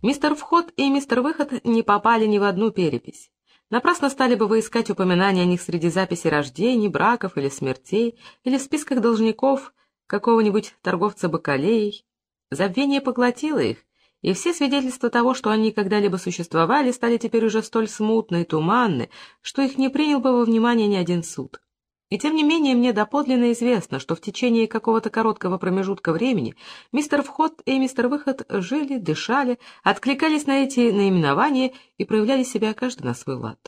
Мистер Вход и мистер Выход не попали ни в одну перепись. Напрасно стали бы вы искать упоминания о них среди записей рождений, браков или смертей, или в списках должников какого-нибудь торговца бакалеей. Забвение поглотило их, и все свидетельства того, что они когда-либо существовали, стали теперь уже столь смутны и туманны, что их не принял бы во внимание ни один суд. И тем не менее мне доподлинно известно, что в течение какого-то короткого промежутка времени мистер Вход и мистер Выход жили, дышали, откликались на эти наименования и проявляли себя каждый на свой лад.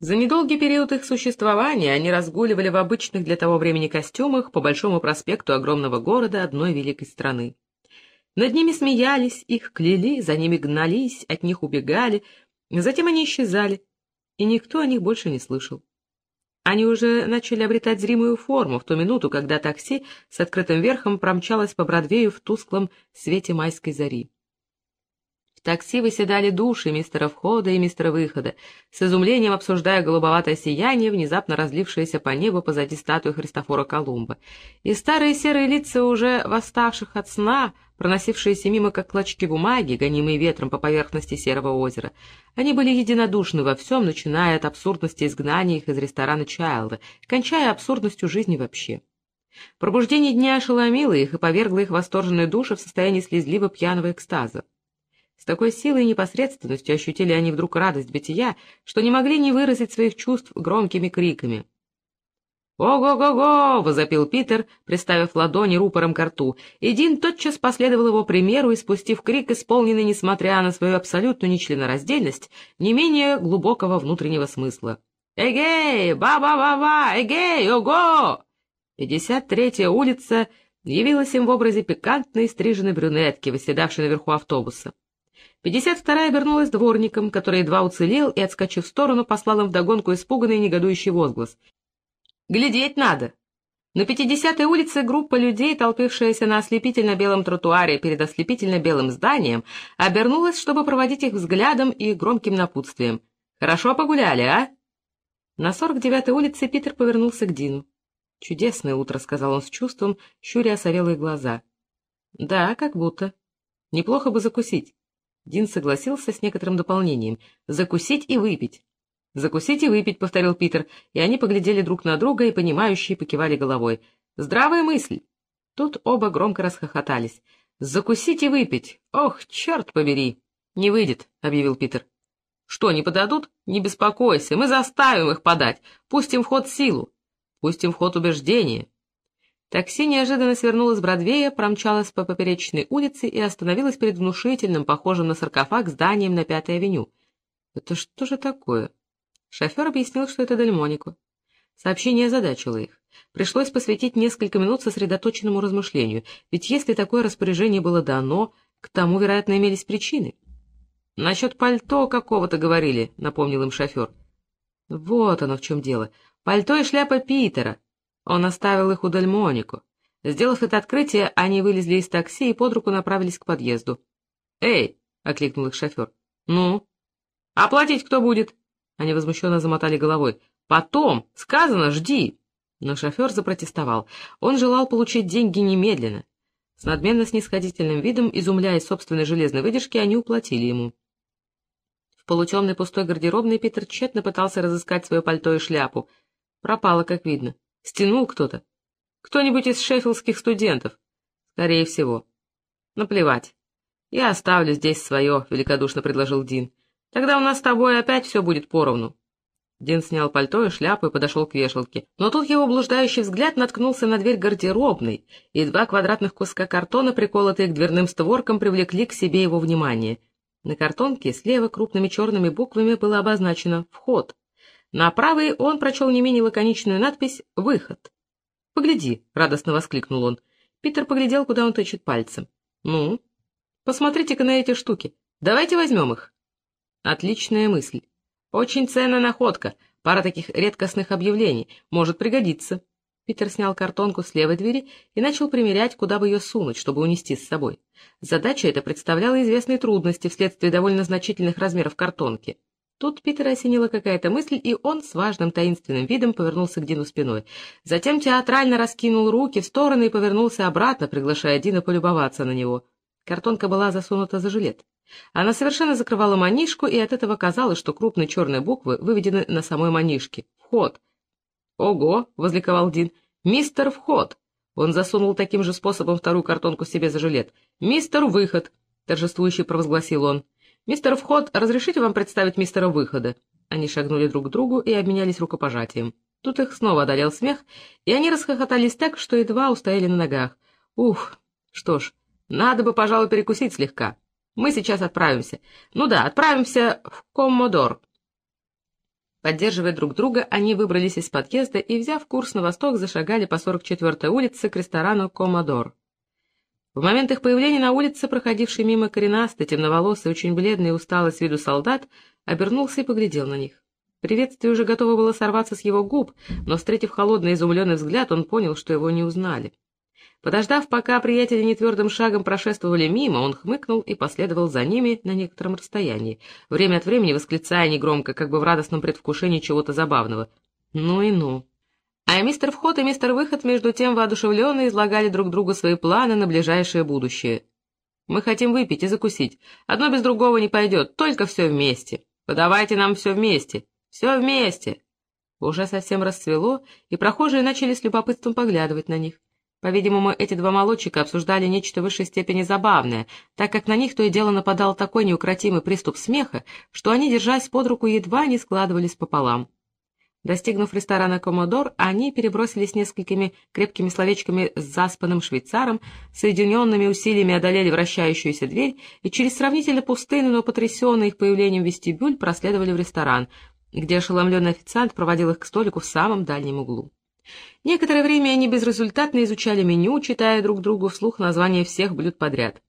За недолгий период их существования они разгуливали в обычных для того времени костюмах по большому проспекту огромного города одной великой страны. Над ними смеялись, их кляли, за ними гнались, от них убегали, затем они исчезали, и никто о них больше не слышал. Они уже начали обретать зримую форму в ту минуту, когда такси с открытым верхом промчалось по Бродвею в тусклом свете майской зари. Такси выседали души мистера входа и мистера выхода, с изумлением обсуждая голубоватое сияние, внезапно разлившееся по небу позади статуи Христофора Колумба. И старые серые лица уже восставших от сна, проносившиеся мимо как клочки бумаги, гонимые ветром по поверхности серого озера. Они были единодушны во всем, начиная от абсурдности изгнания их из ресторана Чайлда, кончая абсурдностью жизни вообще. Пробуждение дня ошеломило их и повергло их восторженные души в состоянии слезливо пьяного экстаза. С такой силой и непосредственностью ощутили они вдруг радость бытия, что не могли не выразить своих чувств громкими криками. «Ого-го-го!» — возопил Питер, приставив ладони рупором к рту, и Дин тотчас последовал его примеру и, спустив крик, исполненный, несмотря на свою абсолютную нечленораздельность, не менее глубокого внутреннего смысла. «Эгей! Ба-ба-ба-ба! Эгей! Ого!» Пятьдесят третья улица явилась им в образе пикантной стриженной брюнетки, выседавшей наверху автобуса. Пятьдесят вторая вернулась дворником, который едва уцелел и, отскочив в сторону, послал им вдогонку испуганный и негодующий возглас. «Глядеть надо!» На пятидесятой улице группа людей, толпившаяся на ослепительно-белом тротуаре перед ослепительно-белым зданием, обернулась, чтобы проводить их взглядом и громким напутствием. «Хорошо погуляли, а?» На сорок девятой улице Питер повернулся к Дину. «Чудесное утро», — сказал он с чувством, щуря осорелые глаза. «Да, как будто. Неплохо бы закусить». Дин согласился с некоторым дополнением. «Закусить и выпить». «Закусить и выпить», — повторил Питер, и они поглядели друг на друга и, понимающие, покивали головой. «Здравая мысль!» Тут оба громко расхохотались. «Закусить и выпить! Ох, черт побери!» «Не выйдет», — объявил Питер. «Что, не подадут? Не беспокойся, мы заставим их подать. Пустим в ход силу. Пустим в ход убеждение. Такси неожиданно свернуло с Бродвея, промчалось по поперечной улице и остановилось перед внушительным, похожим на саркофаг, зданием на Пятой авеню. Это что же такое? Шофер объяснил, что это Дельмонико. Сообщение озадачило их. Пришлось посвятить несколько минут сосредоточенному размышлению, ведь если такое распоряжение было дано, к тому, вероятно, имелись причины. — Насчет пальто какого-то говорили, — напомнил им шофер. — Вот оно в чем дело. Пальто и шляпа Питера. Он оставил их у Дальмонико. Сделав это открытие, они вылезли из такси и под руку направились к подъезду. «Эй!» — окликнул их шофер. «Ну?» «Оплатить кто будет?» Они возмущенно замотали головой. «Потом! Сказано, жди!» Но шофер запротестовал. Он желал получить деньги немедленно. С надменно-снисходительным видом, изумляясь собственной железной выдержке, они уплатили ему. В полутемной пустой гардеробной Питер тщетно пытался разыскать свое пальто и шляпу. Пропало, как видно. Стянул кто-то? Кто-нибудь из шеффилдских студентов? Скорее всего. Наплевать. Я оставлю здесь свое, — великодушно предложил Дин. Тогда у нас с тобой опять все будет поровну. Дин снял пальто и шляпу и подошел к вешалке. Но тут его блуждающий взгляд наткнулся на дверь гардеробной, и два квадратных куска картона, приколотые к дверным створкам, привлекли к себе его внимание. На картонке слева крупными черными буквами было обозначено «Вход». На правой он прочел не менее лаконичную надпись «Выход». «Погляди», — радостно воскликнул он. Питер поглядел, куда он тычет пальцем. «Ну, посмотрите-ка на эти штуки. Давайте возьмем их». «Отличная мысль. Очень ценная находка. Пара таких редкостных объявлений. Может пригодиться». Питер снял картонку с левой двери и начал примерять, куда бы ее сунуть, чтобы унести с собой. Задача эта представляла известные трудности вследствие довольно значительных размеров картонки. Тут Питера осенила какая-то мысль, и он с важным таинственным видом повернулся к Дину спиной. Затем театрально раскинул руки в стороны и повернулся обратно, приглашая Дина полюбоваться на него. Картонка была засунута за жилет. Она совершенно закрывала манишку, и от этого казалось, что крупные черные буквы выведены на самой манишке. «Вход». «Ого!» — возликовал Дин. «Мистер Вход!» Он засунул таким же способом вторую картонку себе за жилет. «Мистер Выход!» — торжествующе провозгласил он. «Мистер Вход, разрешите вам представить мистера Выхода?» Они шагнули друг к другу и обменялись рукопожатием. Тут их снова одолел смех, и они расхохотались так, что едва устояли на ногах. «Ух, что ж, надо бы, пожалуй, перекусить слегка. Мы сейчас отправимся. Ну да, отправимся в Коммодор». Поддерживая друг друга, они выбрались из подъезда и, взяв курс на восток, зашагали по 44-й улице к ресторану «Коммодор». В момент их появления на улице, проходивший мимо коренастый, темноволосый, очень бледный и усталый с виду солдат, обернулся и поглядел на них. Приветствие уже готово было сорваться с его губ, но, встретив холодный изумленный взгляд, он понял, что его не узнали. Подождав, пока приятели нетвердым шагом прошествовали мимо, он хмыкнул и последовал за ними на некотором расстоянии, время от времени восклицая негромко, как бы в радостном предвкушении чего-то забавного. «Ну и ну!» А мистер Вход и мистер Выход между тем воодушевленно излагали друг другу свои планы на ближайшее будущее. «Мы хотим выпить и закусить. Одно без другого не пойдет, только все вместе. Подавайте нам все вместе. Все вместе!» Уже совсем расцвело, и прохожие начали с любопытством поглядывать на них. По-видимому, эти два молодчика обсуждали нечто в высшей степени забавное, так как на них то и дело нападал такой неукротимый приступ смеха, что они, держась под руку, едва не складывались пополам. Достигнув ресторана «Комодор», они перебросились несколькими крепкими словечками с заспанным швейцаром, соединенными усилиями одолели вращающуюся дверь и через сравнительно пустынный, но потрясенный их появлением вестибюль проследовали в ресторан, где ошеломленный официант проводил их к столику в самом дальнем углу. Некоторое время они безрезультатно изучали меню, читая друг другу вслух названия всех блюд подряд.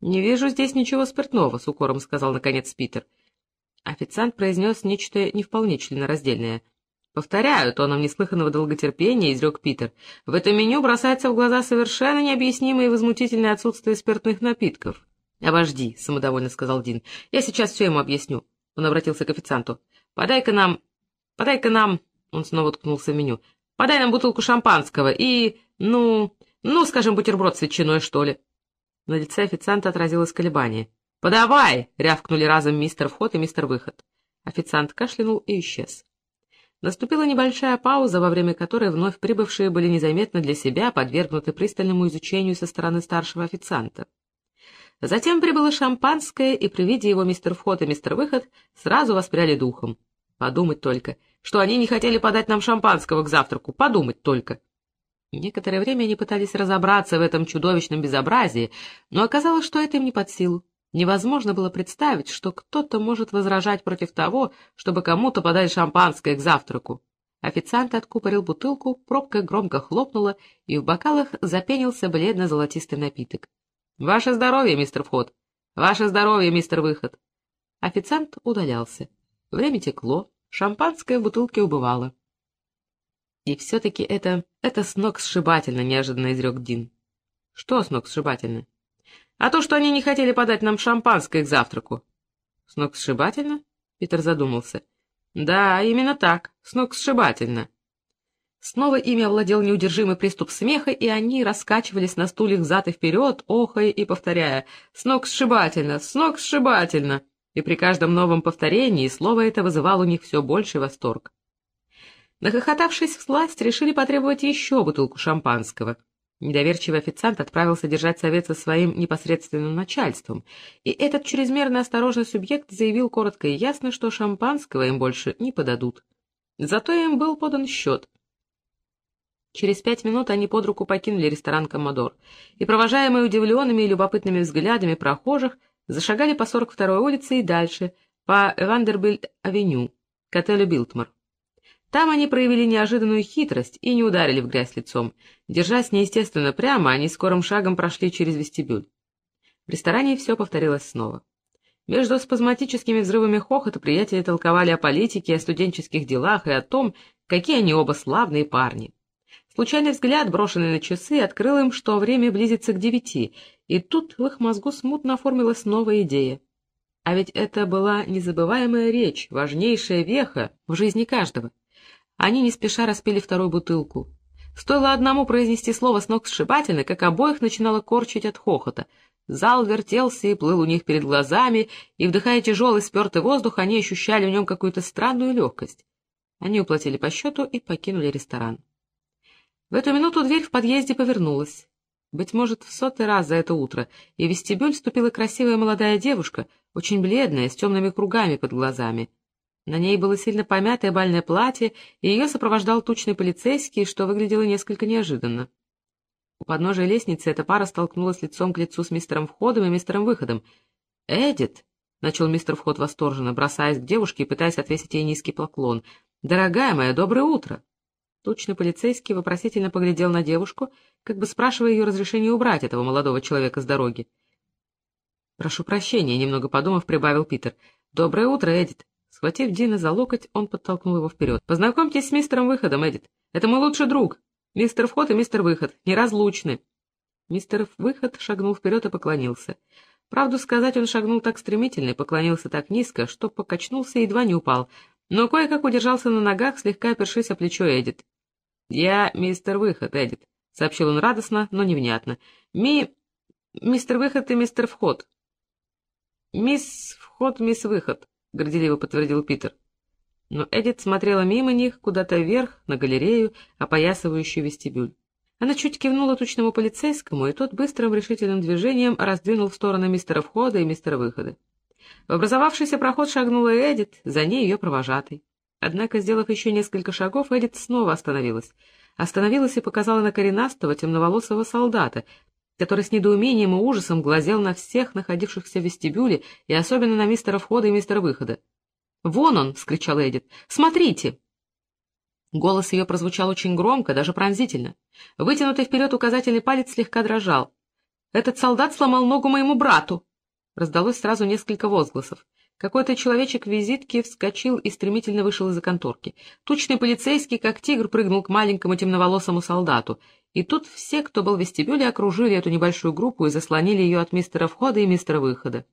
«Не вижу здесь ничего спиртного», — с укором сказал наконец Питер. Официант произнес нечто не вполне членораздельное. «Повторяю, тоном неслыханного долготерпения», — изрек Питер. «В этом меню бросается в глаза совершенно необъяснимое и возмутительное отсутствие спиртных напитков». «Обожди», — самодовольно сказал Дин. «Я сейчас все ему объясню». Он обратился к официанту. «Подай-ка нам... Подай-ка нам...» Он снова ткнулся в меню. Подай нам бутылку шампанского и, ну, ну, скажем, бутерброд с ветчиной, что ли. На лице официанта отразилось колебание. «Подавай!» — рявкнули разом мистер вход и мистер выход. Официант кашлянул и исчез. Наступила небольшая пауза, во время которой вновь прибывшие были незаметно для себя подвергнуты пристальному изучению со стороны старшего официанта. Затем прибыло шампанское, и при виде его мистер Вход и мистер Выход сразу воспряли духом. Подумать только, что они не хотели подать нам шампанского к завтраку. Подумать только. Некоторое время они пытались разобраться в этом чудовищном безобразии, но оказалось, что это им не под силу. Невозможно было представить, что кто-то может возражать против того, чтобы кому-то подать шампанское к завтраку. Официант откупорил бутылку, пробка громко хлопнула, и в бокалах запенился бледно-золотистый напиток. — Ваше здоровье, мистер Вход! Ваше здоровье, мистер Выход! Официант удалялся. Время текло, Шампанское в бутылке убывало. И все-таки это... это сногсшибательно, неожиданно изрек Дин. Что сногсшибательно? А то, что они не хотели подать нам шампанское к завтраку. Сногсшибательно? Питер задумался. Да, именно так, сногсшибательно. Снова ими овладел неудержимый приступ смеха, и они раскачивались на стульях взад и вперед, охая и повторяя «Сногсшибательно! Сногсшибательно!» и при каждом новом повторении слово это вызывало у них все больший восторг. Нахохотавшись в сласть, решили потребовать еще бутылку шампанского. Недоверчивый официант отправился держать совет со своим непосредственным начальством, и этот чрезмерно осторожный субъект заявил коротко и ясно, что шампанского им больше не подадут. Зато им был подан счет. Через пять минут они под руку покинули ресторан «Коммодор», и, провожаемые удивленными и любопытными взглядами прохожих, Зашагали по 42-й улице и дальше, по Вандербильд-авеню, к отелю «Билтмор». Там они проявили неожиданную хитрость и не ударили в грязь лицом. Держась неестественно прямо, они скорым шагом прошли через вестибюль. В ресторане все повторилось снова. Между спазматическими взрывами хохота приятели толковали о политике, о студенческих делах и о том, какие они оба славные парни. Случайный взгляд, брошенный на часы, открыл им, что время близится к девяти, и тут в их мозгу смутно оформилась новая идея. А ведь это была незабываемая речь, важнейшая веха в жизни каждого. Они не спеша распили вторую бутылку. Стоило одному произнести слово с ног сшибательно, как обоих начинало корчить от хохота. Зал вертелся и плыл у них перед глазами, и, вдыхая тяжелый спертый воздух, они ощущали в нем какую-то странную легкость. Они уплатили по счету и покинули ресторан. В эту минуту дверь в подъезде повернулась. Быть может, в сотый раз за это утро, и в вестибюль вступила красивая молодая девушка, очень бледная, с темными кругами под глазами. На ней было сильно помятое бальное платье, и ее сопровождал тучный полицейский, что выглядело несколько неожиданно. У подножия лестницы эта пара столкнулась лицом к лицу с мистером Входом и мистером Выходом. «Эдит!» — начал мистер Вход восторженно, бросаясь к девушке и пытаясь отвесить ей низкий поклон. «Дорогая моя, доброе утро!» Тучный полицейский вопросительно поглядел на девушку, как бы спрашивая ее разрешения убрать этого молодого человека с дороги. «Прошу прощения», — немного подумав, прибавил Питер. «Доброе утро, Эдит!» Схватив Дина за локоть, он подтолкнул его вперед. «Познакомьтесь с мистером Выходом, Эдит. Это мой лучший друг. Мистер Вход и мистер Выход. Неразлучны. Мистер Выход шагнул вперед и поклонился. Правду сказать, он шагнул так стремительно и поклонился так низко, что покачнулся и едва не упал, но кое-как удержался на ногах, слегка опершись о плечо Эдит. «Я мистер Выход, Эдит», — сообщил он радостно, но невнятно. «Ми... мистер Выход и мистер Вход». «Мисс Вход, мисс Выход», — горделиво подтвердил Питер. Но Эдит смотрела мимо них, куда-то вверх, на галерею, опоясывающую вестибюль. Она чуть кивнула тучному полицейскому, и тот быстрым решительным движением раздвинул в стороны мистера входа и мистера выхода. В образовавшийся проход шагнула Эдит, за ней ее провожатый. Однако, сделав еще несколько шагов, Эдит снова остановилась. Остановилась и показала на коренастого темноволосого солдата, который с недоумением и ужасом глазел на всех находившихся в вестибюле и особенно на мистера входа и мистера выхода. «Вон он!» — вскричала Эдит. «Смотрите!» Голос ее прозвучал очень громко, даже пронзительно. Вытянутый вперед указательный палец слегка дрожал. «Этот солдат сломал ногу моему брату!» Раздалось сразу несколько возгласов. Какой-то человечек в визитке вскочил и стремительно вышел из-за конторки. Тучный полицейский, как тигр, прыгнул к маленькому темноволосому солдату. И тут все, кто был в вестибюле, окружили эту небольшую группу и заслонили ее от мистера входа и мистера выхода.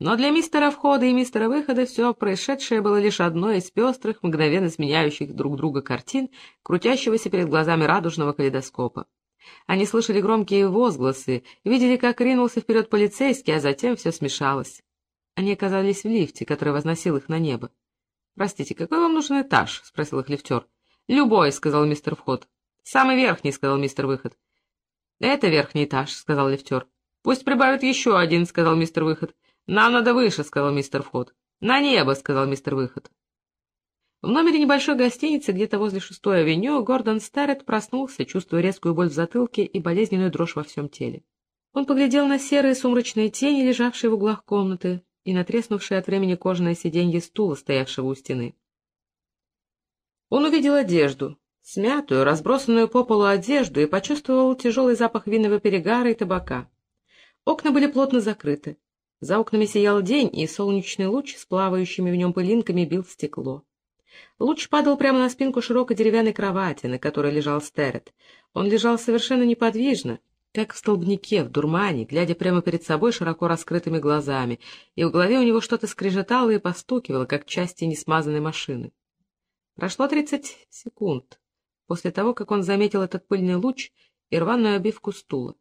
Но для мистера входа и мистера выхода все происшедшее было лишь одной из пестрых, мгновенно сменяющих друг друга картин, крутящегося перед глазами радужного калейдоскопа. Они слышали громкие возгласы, видели, как ринулся вперед полицейский, а затем все смешалось. Они оказались в лифте, который возносил их на небо. — Простите, какой вам нужен этаж? — спросил их лифтер. — Любой, — сказал мистер Вход. — Самый верхний, — сказал мистер Выход. — Это верхний этаж, — сказал лифтер. — Пусть прибавят еще один, — сказал мистер Выход. «Нам надо выше», — сказал мистер Вход. «На небо», — сказал мистер Выход. В номере небольшой гостиницы, где-то возле шестой авеню, Гордон Старрет проснулся, чувствуя резкую боль в затылке и болезненную дрожь во всем теле. Он поглядел на серые сумрачные тени, лежавшие в углах комнаты, и на треснувшее от времени кожаное сиденье стула, стоявшего у стены. Он увидел одежду, смятую, разбросанную по полу одежду, и почувствовал тяжелый запах винного перегара и табака. Окна были плотно закрыты. За окнами сиял день, и солнечный луч с плавающими в нем пылинками бил в стекло. Луч падал прямо на спинку широкой деревянной кровати, на которой лежал Стерет. Он лежал совершенно неподвижно, как в столбнике, в дурмане, глядя прямо перед собой широко раскрытыми глазами, и в голове у него что-то скрежетало и постукивало, как части несмазанной машины. Прошло тридцать секунд после того, как он заметил этот пыльный луч и рваную обивку стула.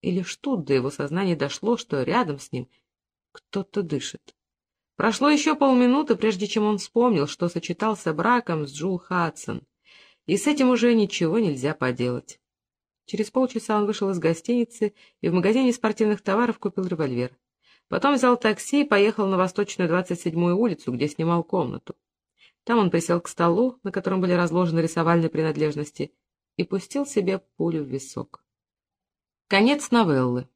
И лишь тут до его сознания дошло, что рядом с ним — кто-то дышит. Прошло еще полминуты, прежде чем он вспомнил, что сочетался браком с Джул Хадсон, и с этим уже ничего нельзя поделать. Через полчаса он вышел из гостиницы и в магазине спортивных товаров купил револьвер. Потом взял такси и поехал на восточную 27-ю улицу, где снимал комнату. Там он присел к столу, на котором были разложены рисовальные принадлежности, и пустил себе пулю в висок. Конец новеллы.